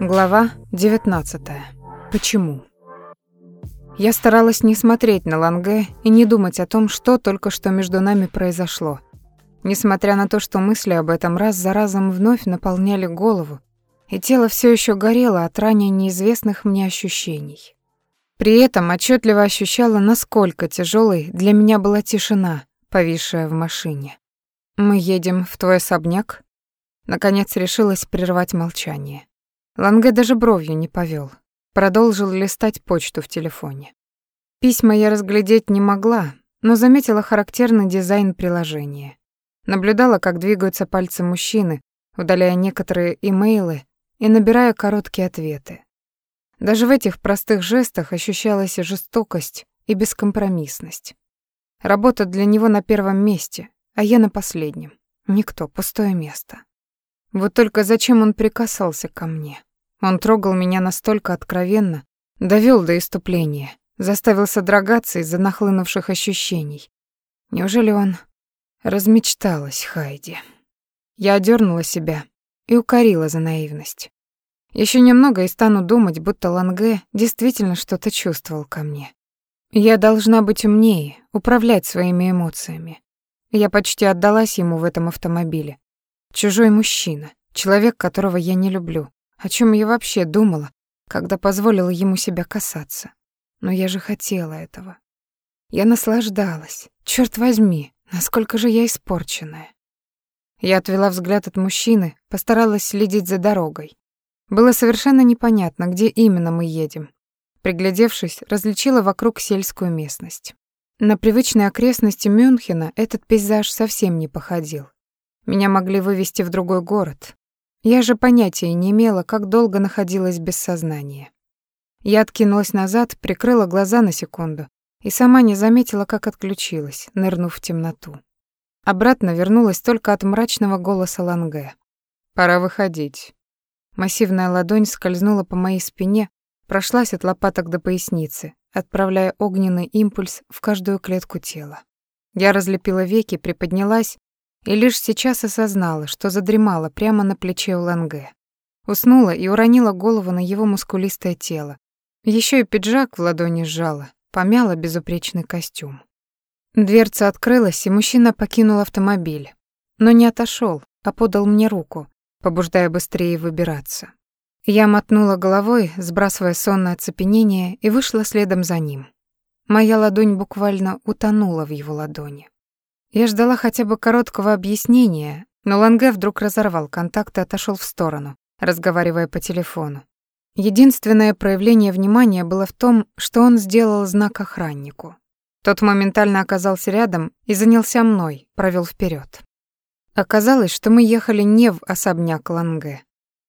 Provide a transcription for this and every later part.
Глава 19. Почему? Я старалась не смотреть на Ланге и не думать о том, что только что между нами произошло. Несмотря на то, что мысли об этом раз за разом вновь наполняли голову, и тело все еще горело от ранее неизвестных мне ощущений. При этом отчетливо ощущала, насколько тяжелой для меня была тишина, повисшая в машине. «Мы едем в твой особняк?» Наконец решилась прервать молчание. Ланге даже бровью не повел, продолжил листать почту в телефоне. Письма я разглядеть не могла, но заметила характерный дизайн приложения. Наблюдала, как двигаются пальцы мужчины, удаляя некоторые имейлы и набирая короткие ответы. Даже в этих простых жестах ощущалась жестокость и бескомпромиссность. Работа для него на первом месте, а я на последнем. Никто, пустое место. Вот только зачем он прикасался ко мне? Он трогал меня настолько откровенно, довел до иступления, заставил содрогаться из-за нахлынувших ощущений. Неужели он... Размечталась Хайди. Я одернула себя и укорила за наивность. Еще немного и стану думать, будто Ланге действительно что-то чувствовал ко мне. Я должна быть умнее, управлять своими эмоциями. Я почти отдалась ему в этом автомобиле. Чужой мужчина, человек, которого я не люблю. О чем я вообще думала, когда позволила ему себя касаться? Но я же хотела этого. Я наслаждалась. Черт возьми, насколько же я испорченная. Я отвела взгляд от мужчины, постаралась следить за дорогой. Было совершенно непонятно, где именно мы едем. Приглядевшись, различила вокруг сельскую местность. На привычные окрестности Мюнхена этот пейзаж совсем не походил. Меня могли вывести в другой город. Я же понятия не имела, как долго находилась без сознания. Я откинулась назад, прикрыла глаза на секунду и сама не заметила, как отключилась, нырнув в темноту. Обратно вернулась только от мрачного голоса Ланге. «Пора выходить». Массивная ладонь скользнула по моей спине, прошлась от лопаток до поясницы, отправляя огненный импульс в каждую клетку тела. Я разлепила веки, приподнялась и лишь сейчас осознала, что задремала прямо на плече у Ланге. Уснула и уронила голову на его мускулистое тело. Еще и пиджак в ладони сжала, помяла безупречный костюм. Дверца открылась, и мужчина покинул автомобиль. Но не отошел, а подал мне руку, побуждая быстрее выбираться. Я мотнула головой, сбрасывая сонное оцепенение, и вышла следом за ним. Моя ладонь буквально утонула в его ладони. Я ждала хотя бы короткого объяснения, но Ланге вдруг разорвал контакт и отошел в сторону, разговаривая по телефону. Единственное проявление внимания было в том, что он сделал знак охраннику. Тот моментально оказался рядом и занялся мной, провел вперед. Оказалось, что мы ехали не в особняк Ланге.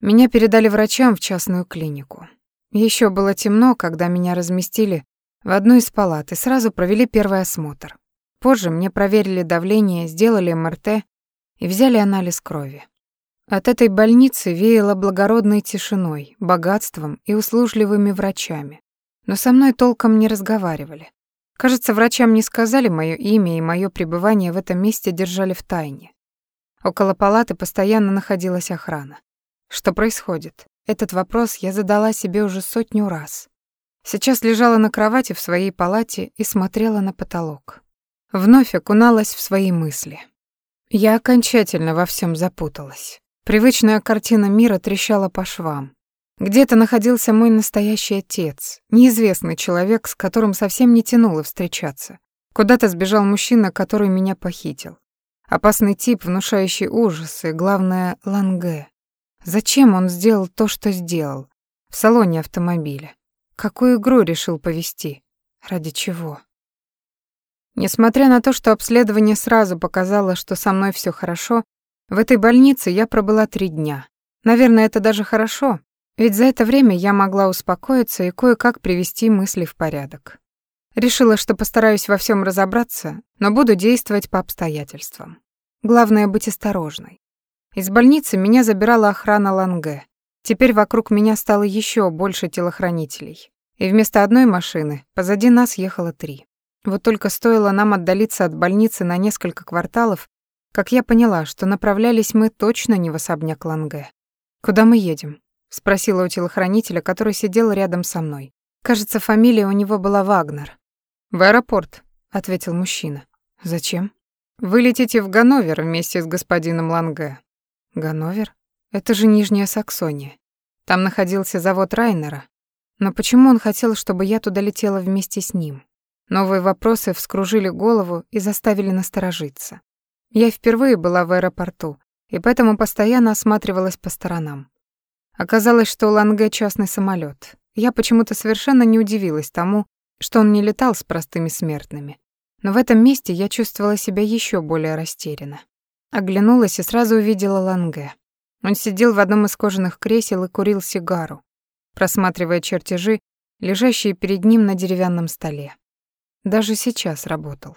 Меня передали врачам в частную клинику. Еще было темно, когда меня разместили в одну из палат и сразу провели первый осмотр. Позже мне проверили давление, сделали МРТ и взяли анализ крови. От этой больницы веяло благородной тишиной, богатством и услужливыми врачами. Но со мной толком не разговаривали. Кажется, врачам не сказали моё имя, и моё пребывание в этом месте держали в тайне. Около палаты постоянно находилась охрана. Что происходит? Этот вопрос я задала себе уже сотню раз. Сейчас лежала на кровати в своей палате и смотрела на потолок. Вновь окуналась в свои мысли. Я окончательно во всем запуталась. Привычная картина мира трещала по швам. Где-то находился мой настоящий отец, неизвестный человек, с которым совсем не тянуло встречаться. Куда-то сбежал мужчина, который меня похитил. Опасный тип, внушающий ужасы, главное, Ланге. Зачем он сделал то, что сделал? В салоне автомобиля. Какую игру решил повести? Ради чего? Несмотря на то, что обследование сразу показало, что со мной все хорошо, в этой больнице я пробыла три дня. Наверное, это даже хорошо, ведь за это время я могла успокоиться и кое-как привести мысли в порядок. Решила, что постараюсь во всем разобраться, но буду действовать по обстоятельствам. Главное — быть осторожной. Из больницы меня забирала охрана Ланге. Теперь вокруг меня стало еще больше телохранителей. И вместо одной машины позади нас ехало три. Вот только стоило нам отдалиться от больницы на несколько кварталов, как я поняла, что направлялись мы точно не в особняк Ланге. «Куда мы едем?» — спросила у телохранителя, который сидел рядом со мной. Кажется, фамилия у него была Вагнер. В аэропорт, ответил мужчина. Зачем? Вы летите в Ганновер вместе с господином Ланге. Ганновер? Это же Нижняя Саксония. Там находился завод Райнера. Но почему он хотел, чтобы я туда летела вместе с ним? Новые вопросы вскружили голову и заставили насторожиться. Я впервые была в аэропорту, и поэтому постоянно осматривалась по сторонам. Оказалось, что Ланге частный самолет. Я почему-то совершенно не удивилась тому, что он не летал с простыми смертными. Но в этом месте я чувствовала себя еще более растерянно. Оглянулась и сразу увидела Ланге. Он сидел в одном из кожаных кресел и курил сигару, просматривая чертежи, лежащие перед ним на деревянном столе. Даже сейчас работал.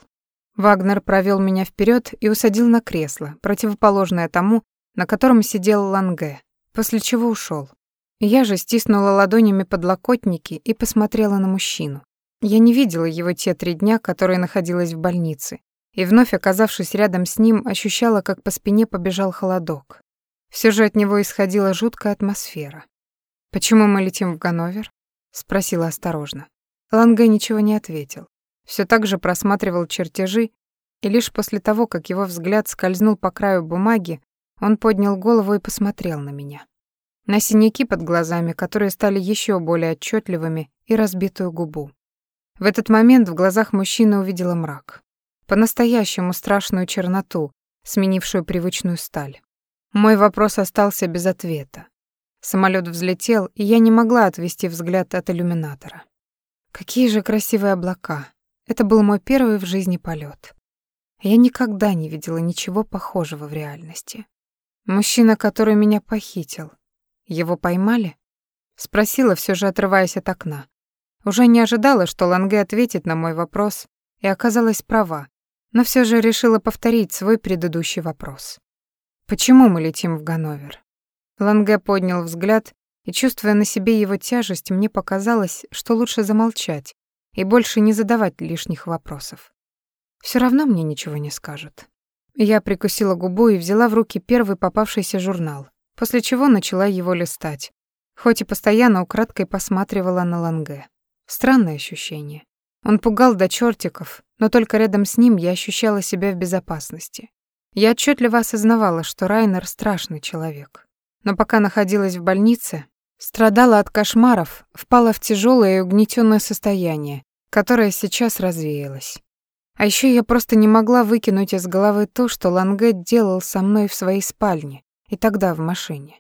Вагнер провел меня вперед и усадил на кресло, противоположное тому, на котором сидел Ланге, после чего ушел. Я же стиснула ладонями подлокотники и посмотрела на мужчину. Я не видела его те три дня, которые находилась в больнице, и вновь оказавшись рядом с ним, ощущала, как по спине побежал холодок. Все же от него исходила жуткая атмосфера. «Почему мы летим в Ганновер?» — спросила осторожно. Ланге ничего не ответил. Все так же просматривал чертежи, и лишь после того, как его взгляд скользнул по краю бумаги, он поднял голову и посмотрел на меня. На синяки под глазами, которые стали еще более отчетливыми, и разбитую губу. В этот момент в глазах мужчины увидела мрак. По-настоящему страшную черноту, сменившую привычную сталь. Мой вопрос остался без ответа. Самолет взлетел, и я не могла отвести взгляд от иллюминатора. Какие же красивые облака. Это был мой первый в жизни полет. Я никогда не видела ничего похожего в реальности. Мужчина, который меня похитил. Его поймали? Спросила, все же отрываясь от окна. Уже не ожидала, что Ланге ответит на мой вопрос, и оказалась права, но все же решила повторить свой предыдущий вопрос. Почему мы летим в Ганновер? Ланге поднял взгляд, и, чувствуя на себе его тяжесть, мне показалось, что лучше замолчать и больше не задавать лишних вопросов. Все равно мне ничего не скажут. Я прикусила губу и взяла в руки первый попавшийся журнал, после чего начала его листать, хоть и постоянно украдкой посматривала на Ланге. Странное ощущение. Он пугал до чертиков, но только рядом с ним я ощущала себя в безопасности. Я отчетливо осознавала, что Райнер страшный человек. Но пока находилась в больнице, страдала от кошмаров, впала в тяжелое и угнетенное состояние, которое сейчас развеялось. А еще я просто не могла выкинуть из головы то, что Ланге делал со мной в своей спальне и тогда в машине.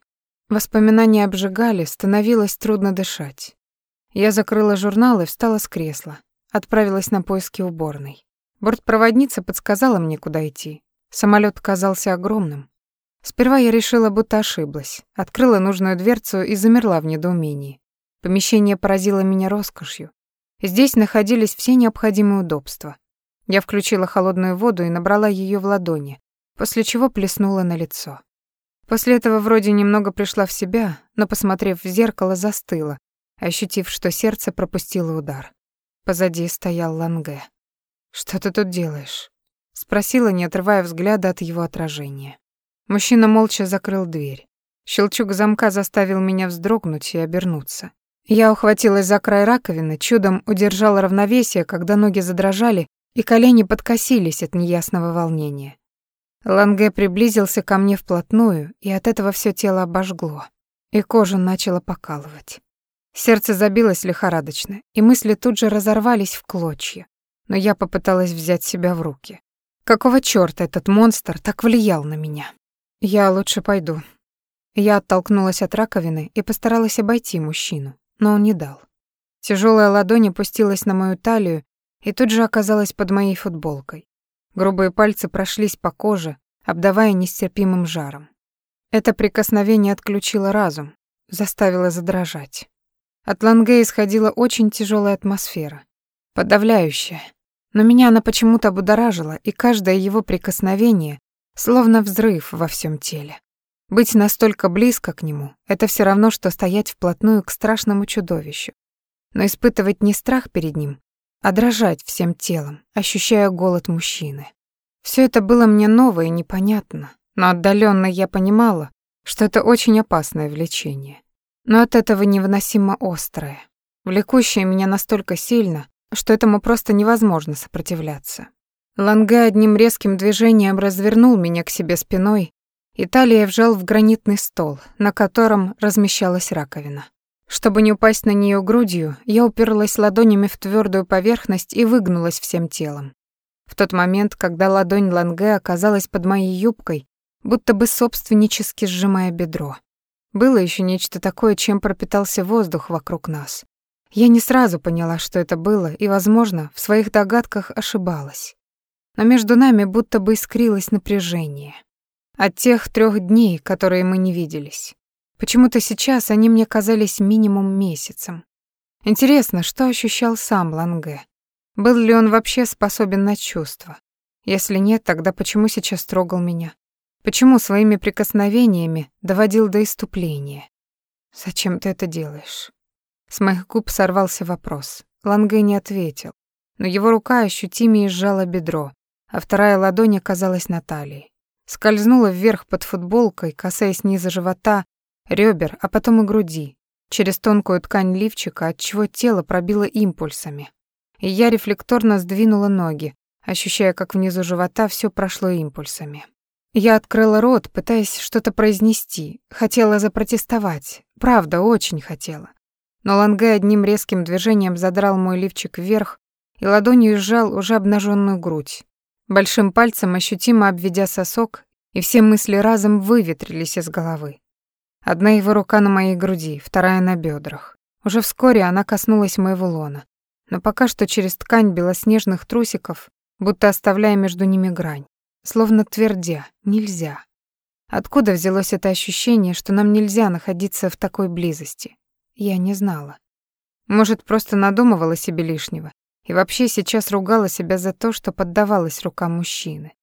Воспоминания обжигали, становилось трудно дышать. Я закрыла журнал и встала с кресла, отправилась на поиски уборной. Бортпроводница подсказала мне, куда идти, Самолет казался огромным. Сперва я решила, будто ошиблась. Открыла нужную дверцу и замерла в недоумении. Помещение поразило меня роскошью. Здесь находились все необходимые удобства. Я включила холодную воду и набрала ее в ладони, после чего плеснула на лицо. После этого вроде немного пришла в себя, но, посмотрев в зеркало, застыла, ощутив, что сердце пропустило удар. Позади стоял Ланге. «Что ты тут делаешь?» Спросила, не отрывая взгляда от его отражения. Мужчина молча закрыл дверь. Щелчок замка заставил меня вздрогнуть и обернуться. Я ухватилась за край раковины, чудом удержала равновесие, когда ноги задрожали и колени подкосились от неясного волнения. Ланге приблизился ко мне вплотную, и от этого все тело обожгло, и кожу начало покалывать. Сердце забилось лихорадочно, и мысли тут же разорвались в клочья, но я попыталась взять себя в руки. Какого чёрта этот монстр так влиял на меня? Я лучше пойду. Я оттолкнулась от раковины и постаралась обойти мужчину, но он не дал. Тяжелая ладонь опустилась на мою талию и тут же оказалась под моей футболкой. Грубые пальцы прошлись по коже, обдавая нестерпимым жаром. Это прикосновение отключило разум, заставило задрожать. От Ланге исходила очень тяжелая атмосфера, подавляющая, но меня она почему-то будоражила, и каждое его прикосновение словно взрыв во всем теле. Быть настолько близко к нему — это все равно, что стоять вплотную к страшному чудовищу. Но испытывать не страх перед ним, а дрожать всем телом, ощущая голод мужчины. Все это было мне ново и непонятно, но отдаленно я понимала, что это очень опасное влечение. но от этого невыносимо острое, влекущее меня настолько сильно, что этому просто невозможно сопротивляться. Ланге одним резким движением развернул меня к себе спиной, и талия вжал в гранитный стол, на котором размещалась раковина. Чтобы не упасть на нее грудью, я уперлась ладонями в твердую поверхность и выгнулась всем телом. В тот момент, когда ладонь Ланге оказалась под моей юбкой, будто бы собственнически сжимая бедро. Было еще нечто такое, чем пропитался воздух вокруг нас. Я не сразу поняла, что это было, и, возможно, в своих догадках ошибалась. Но между нами будто бы искрилось напряжение. От тех трех дней, которые мы не виделись. Почему-то сейчас они мне казались минимум месяцем. Интересно, что ощущал сам Ланге? Был ли он вообще способен на чувства? Если нет, тогда почему сейчас трогал меня? Почему своими прикосновениями доводил до иступления? «Зачем ты это делаешь?» С моих губ сорвался вопрос. Ланге не ответил, но его рука ощутимее сжала бедро, а вторая ладонь оказалась на талии. Скользнула вверх под футболкой, касаясь низа живота, ребер, а потом и груди, через тонкую ткань лифчика, отчего тело пробило импульсами. И я рефлекторно сдвинула ноги, ощущая, как внизу живота все прошло импульсами. Я открыла рот, пытаясь что-то произнести, хотела запротестовать, правда, очень хотела. Но Ланге одним резким движением задрал мой лифчик вверх и ладонью сжал уже обнаженную грудь. Большим пальцем ощутимо обведя сосок, и все мысли разом выветрились из головы. Одна его рука на моей груди, вторая на бедрах. Уже вскоре она коснулась моего лона, но пока что через ткань белоснежных трусиков, будто оставляя между ними грань словно твердя «нельзя». Откуда взялось это ощущение, что нам нельзя находиться в такой близости? Я не знала. Может, просто надумывала себе лишнего и вообще сейчас ругала себя за то, что поддавалась рукам мужчины.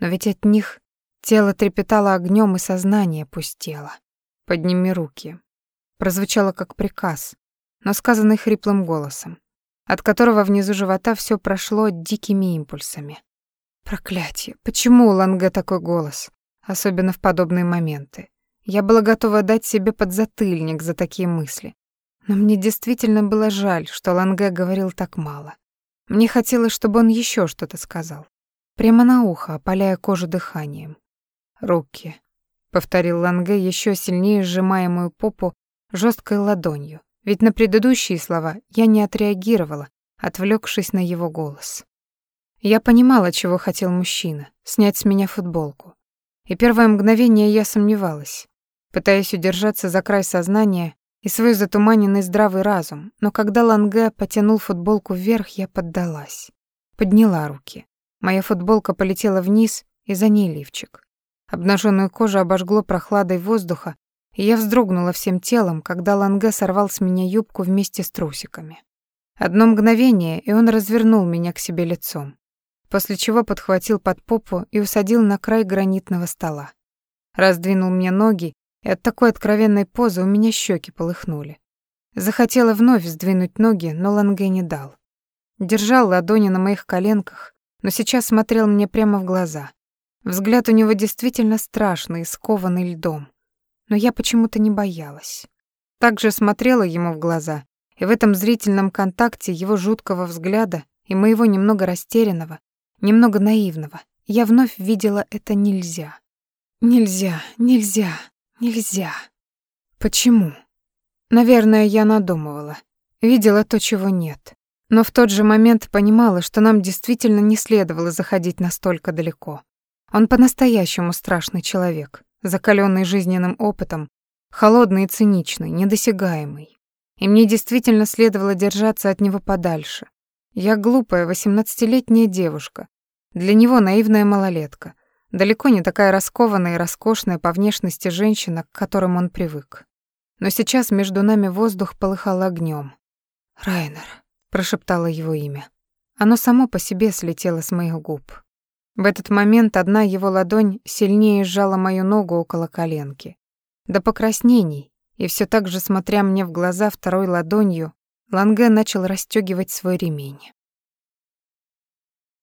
Но ведь от них тело трепетало огнем и сознание пустело. «Подними руки». Прозвучало как приказ, но сказанный хриплым голосом, от которого внизу живота все прошло дикими импульсами. Проклятие. Почему у Ланге такой голос? Особенно в подобные моменты. Я была готова дать себе подзатыльник за такие мысли. Но мне действительно было жаль, что Ланге говорил так мало. Мне хотелось, чтобы он еще что-то сказал. Прямо на ухо, опаляя кожу дыханием. «Руки», — повторил Ланге, еще сильнее сжимая мою попу жесткой ладонью. Ведь на предыдущие слова я не отреагировала, отвлекшись на его голос. Я понимала, чего хотел мужчина — снять с меня футболку. И первое мгновение я сомневалась, пытаясь удержаться за край сознания и свой затуманенный здравый разум, но когда Ланге потянул футболку вверх, я поддалась. Подняла руки. Моя футболка полетела вниз, и за ней лифчик. Обнаженную кожу обожгло прохладой воздуха, и я вздрогнула всем телом, когда Ланге сорвал с меня юбку вместе с трусиками. Одно мгновение, и он развернул меня к себе лицом после чего подхватил под попу и усадил на край гранитного стола. Раздвинул мне ноги, и от такой откровенной позы у меня щеки полыхнули. Захотела вновь сдвинуть ноги, но Ланге не дал. Держал ладони на моих коленках, но сейчас смотрел мне прямо в глаза. Взгляд у него действительно страшный, скованный льдом. Но я почему-то не боялась. Также смотрела ему в глаза, и в этом зрительном контакте его жуткого взгляда и моего немного растерянного, немного наивного. Я вновь видела это нельзя. Нельзя, нельзя, нельзя. Почему? Наверное, я надумывала. Видела то, чего нет. Но в тот же момент понимала, что нам действительно не следовало заходить настолько далеко. Он по-настоящему страшный человек, закаленный жизненным опытом, холодный и циничный, недосягаемый. И мне действительно следовало держаться от него подальше, я глупая, восемнадцатилетняя девушка. Для него наивная малолетка. Далеко не такая раскованная и роскошная по внешности женщина, к которым он привык. Но сейчас между нами воздух полыхал огнем. «Райнер», — прошептала его имя. Оно само по себе слетело с моих губ. В этот момент одна его ладонь сильнее сжала мою ногу около коленки. До покраснений, и все так же смотря мне в глаза второй ладонью, Ланге начал расстёгивать свой ремень.